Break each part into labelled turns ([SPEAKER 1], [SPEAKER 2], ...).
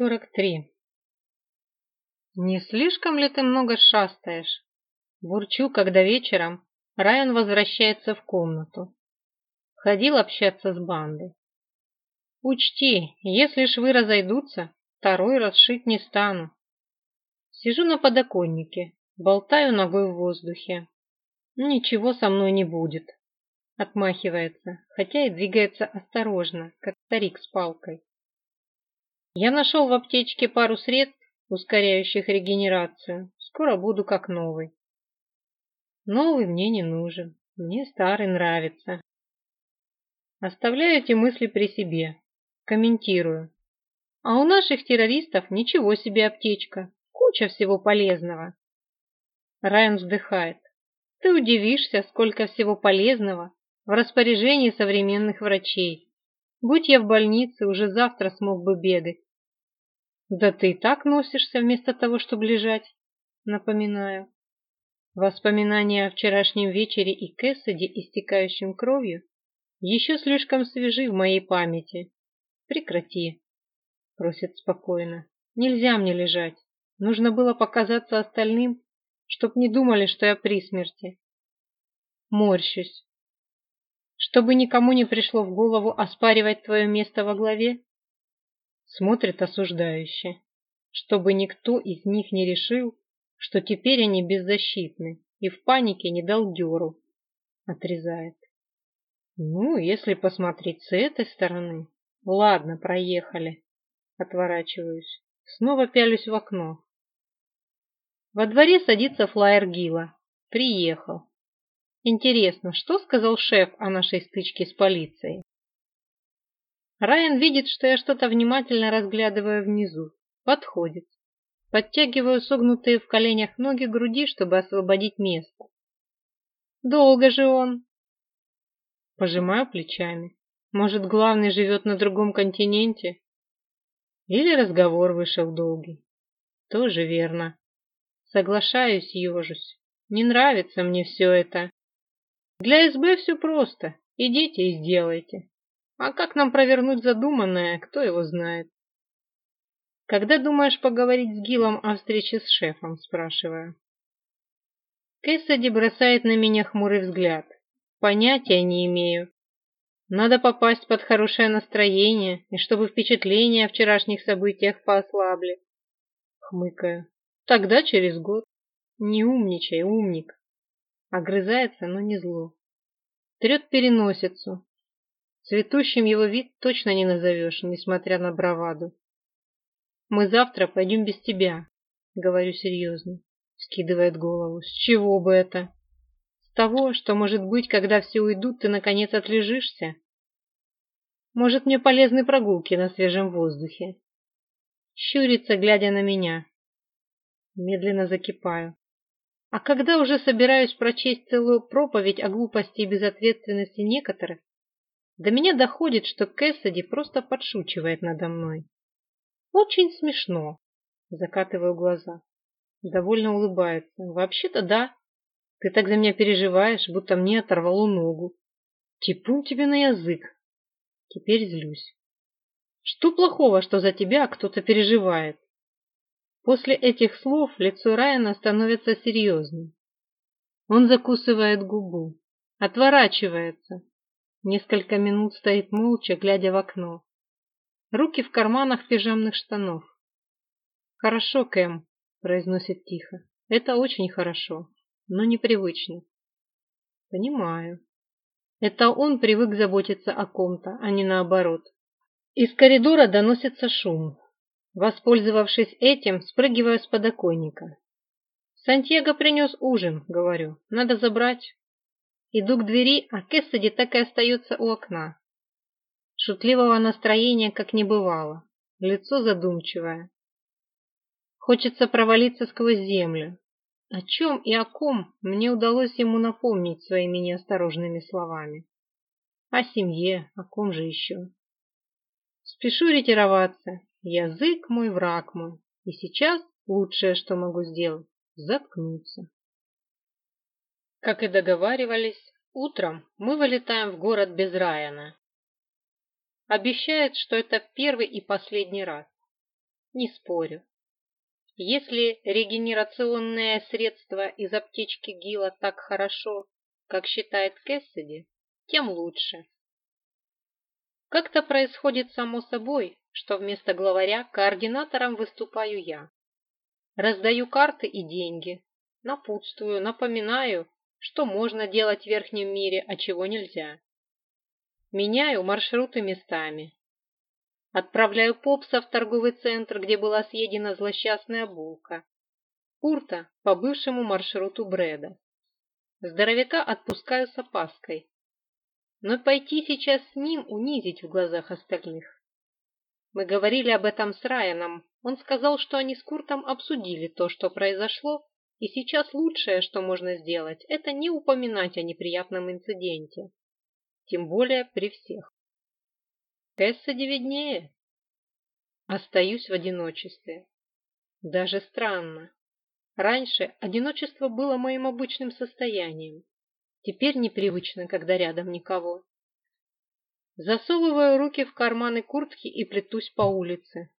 [SPEAKER 1] 43. «Не слишком ли ты много шастаешь?» Бурчу, когда вечером Райан возвращается в комнату. Ходил общаться с бандой. «Учти, если швы разойдутся, второй раз шить не стану». Сижу на подоконнике, болтаю ногой в воздухе. «Ничего со мной не будет», — отмахивается, хотя и двигается осторожно, как старик с палкой. Я нашел в аптечке пару средств, ускоряющих регенерацию. Скоро буду как новый. Новый мне не нужен. Мне старый нравится. Оставляю эти мысли при себе. Комментирую. А у наших террористов ничего себе аптечка. Куча всего полезного. Райан вздыхает. Ты удивишься, сколько всего полезного в распоряжении современных врачей. Будь я в больнице, уже завтра смог бы бегать. Да ты и так носишься вместо того, чтобы лежать, напоминаю. Воспоминания о вчерашнем вечере и Кэссиди, истекающем кровью, еще слишком свежи в моей памяти. Прекрати, просит спокойно. Нельзя мне лежать. Нужно было показаться остальным, чтоб не думали, что я при смерти. Морщусь чтобы никому не пришло в голову оспаривать твое место во главе? Смотрят осуждающе, чтобы никто из них не решил, что теперь они беззащитны и в панике не дал дёру. Отрезает. Ну, если посмотреть с этой стороны. Ладно, проехали. Отворачиваюсь. Снова пялюсь в окно. Во дворе садится флайер Гила. Приехал. Интересно, что сказал шеф о нашей стычке с полицией? Райан видит, что я что-то внимательно разглядываю внизу. Подходит. Подтягиваю согнутые в коленях ноги груди, чтобы освободить место. Долго же он. Пожимаю плечами. Может, главный живет на другом континенте? Или разговор вышел долгий. Тоже верно. Соглашаюсь, ежусь. Не нравится мне все это. Для СБ все просто. Идите и сделайте. А как нам провернуть задуманное, кто его знает? Когда думаешь поговорить с Гилом о встрече с шефом, спрашиваю. Кэссиди бросает на меня хмурый взгляд. Понятия не имею. Надо попасть под хорошее настроение, и чтобы впечатления о вчерашних событиях поослабли. Хмыкаю. Тогда через год. Не умничай, умник. Огрызается, но не зло. Трет переносицу. Цветущим его вид точно не назовешь, несмотря на браваду. «Мы завтра пойдем без тебя», — говорю серьезно. Скидывает голову. «С чего бы это?» «С того, что, может быть, когда все уйдут, ты, наконец, отлежишься?» «Может, мне полезны прогулки на свежем воздухе?» Щурится, глядя на меня. Медленно закипаю. А когда уже собираюсь прочесть целую проповедь о глупости и безответственности некоторых, до меня доходит, что Кэссиди просто подшучивает надо мной. Очень смешно. Закатываю глаза. Довольно улыбается. Вообще-то да. Ты так за меня переживаешь, будто мне оторвало ногу. Типун тебе на язык. Теперь злюсь. Что плохого, что за тебя кто-то переживает? После этих слов лицо Райана становится серьезным. Он закусывает губу, отворачивается. Несколько минут стоит молча, глядя в окно. Руки в карманах пижамных штанов. «Хорошо, Кэм», — произносит тихо. «Это очень хорошо, но непривычно». «Понимаю». Это он привык заботиться о ком-то, а не наоборот. Из коридора доносится шум. Воспользовавшись этим, спрыгиваю с подоконника. «Сантьяго принес ужин», — говорю, — «надо забрать». Иду к двери, а Кессиди так и остается у окна. Шутливого настроения как не бывало, лицо задумчивое. Хочется провалиться сквозь землю. О чем и о ком мне удалось ему напомнить своими неосторожными словами. О семье, о ком же еще. Спешу ретироваться, Язык мой враг мой, и сейчас лучшее, что могу сделать, заткнуться. Как и договаривались, утром мы вылетаем в город без Райана. Обещает, что это первый и последний раз. Не спорю. Если регенерационное средство из аптечки Гила так хорошо, как считает Кэссиди, тем лучше. Как-то происходит само собой, что вместо главаря координатором выступаю я. Раздаю карты и деньги, напутствую, напоминаю, что можно делать в верхнем мире, а чего нельзя. Меняю маршруты местами. Отправляю попса в торговый центр, где была съедена злосчастная булка. Курта по бывшему маршруту Бреда. Здоровяка отпускаю с опаской. Но пойти сейчас с ним унизить в глазах остальных. Мы говорили об этом с Райаном. Он сказал, что они с Куртом обсудили то, что произошло, и сейчас лучшее, что можно сделать, это не упоминать о неприятном инциденте. Тем более при всех. Кэссиди виднее. Остаюсь в одиночестве. Даже странно. Раньше одиночество было моим обычным состоянием. Теперь непривычно, когда рядом никого. Засовываю руки в карманы куртки и плетусь по улице.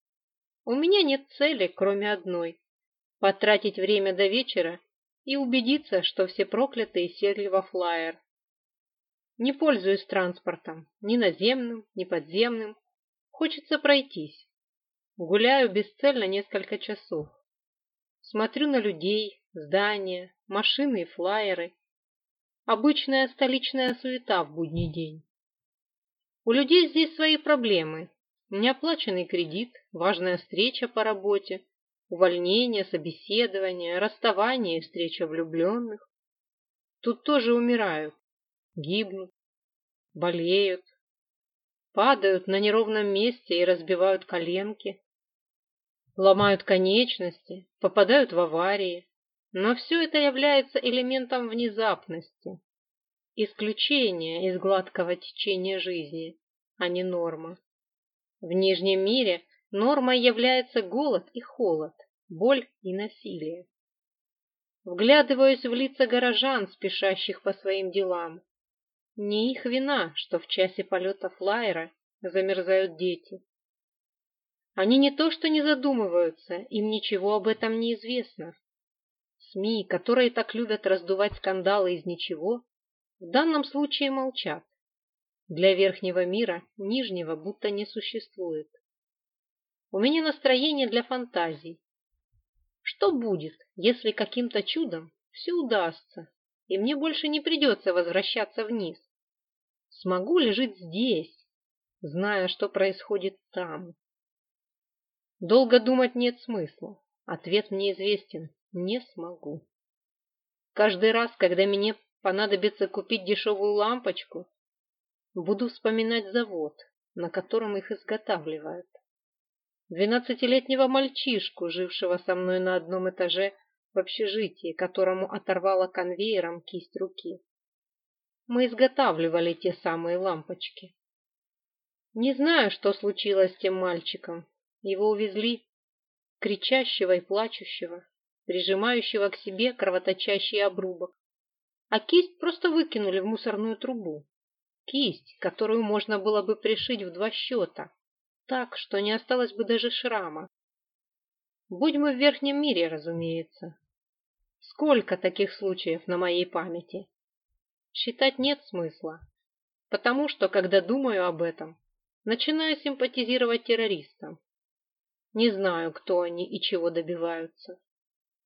[SPEAKER 1] У меня нет цели, кроме одной – потратить время до вечера и убедиться, что все проклятые сели во флайер. Не пользуюсь транспортом, ни наземным, ни подземным. Хочется пройтись. Гуляю бесцельно несколько часов. Смотрю на людей, здания, машины и флайеры. Обычная столичная суета в будний день. У людей здесь свои проблемы. Неоплаченный кредит, важная встреча по работе, увольнение, собеседование, расставание и встреча влюбленных. Тут тоже умирают, гибнут, болеют, падают на неровном месте и разбивают коленки, ломают конечности, попадают в аварии. Но все это является элементом внезапности, исключение из гладкого течения жизни, а не норма. В Нижнем мире нормой является голод и холод, боль и насилие. Вглядываюсь в лица горожан, спешащих по своим делам. Не их вина, что в часе полета флайера замерзают дети. Они не то что не задумываются, им ничего об этом не известно. СМИ, которые так любят раздувать скандалы из ничего, в данном случае молчат. Для верхнего мира нижнего будто не существует. У меня настроение для фантазий. Что будет, если каким-то чудом все удастся, и мне больше не придется возвращаться вниз? Смогу ли жить здесь, зная, что происходит там? Долго думать нет смысла. Ответ мне известен. Не смогу. Каждый раз, когда меня Понадобится купить дешевую лампочку. Буду вспоминать завод, на котором их изготавливают. Двенадцатилетнего мальчишку, жившего со мной на одном этаже в общежитии, которому оторвала конвейером кисть руки. Мы изготавливали те самые лампочки. Не знаю, что случилось с тем мальчиком. Его увезли, кричащего и плачущего, прижимающего к себе кровоточащий обрубок а кисть просто выкинули в мусорную трубу. Кисть, которую можно было бы пришить в два счета, так, что не осталось бы даже шрама. Будь мы в верхнем мире, разумеется. Сколько таких случаев на моей памяти? Считать нет смысла, потому что, когда думаю об этом, начинаю симпатизировать террористам. Не знаю, кто они и чего добиваются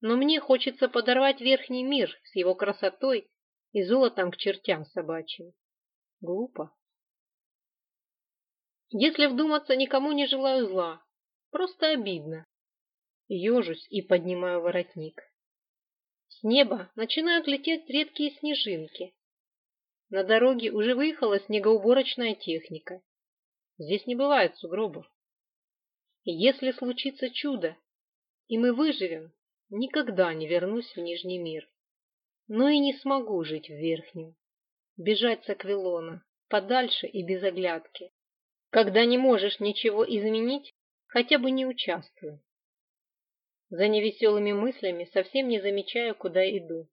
[SPEAKER 1] но мне хочется подорвать верхний мир с его красотой и золотом к чертям собачьим. Глупо. Если вдуматься, никому не желаю зла. Просто обидно. Ёжусь и поднимаю воротник. С неба начинают лететь редкие снежинки. На дороге уже выехала снегоуборочная техника. Здесь не бывает сугробов. Если случится чудо, и мы выживем, никогда не вернусь в Нижний мир но и не смогу жить в верхнем. Бежать с Аквилона, подальше и без оглядки. Когда не можешь ничего изменить, хотя бы не участвуй. За невеселыми мыслями совсем не замечаю, куда иду.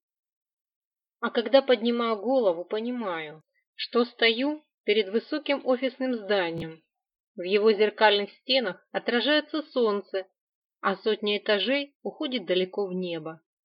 [SPEAKER 1] А когда поднимаю голову, понимаю, что стою перед высоким офисным зданием. В его зеркальных стенах отражается солнце, а сотни этажей уходит далеко в небо.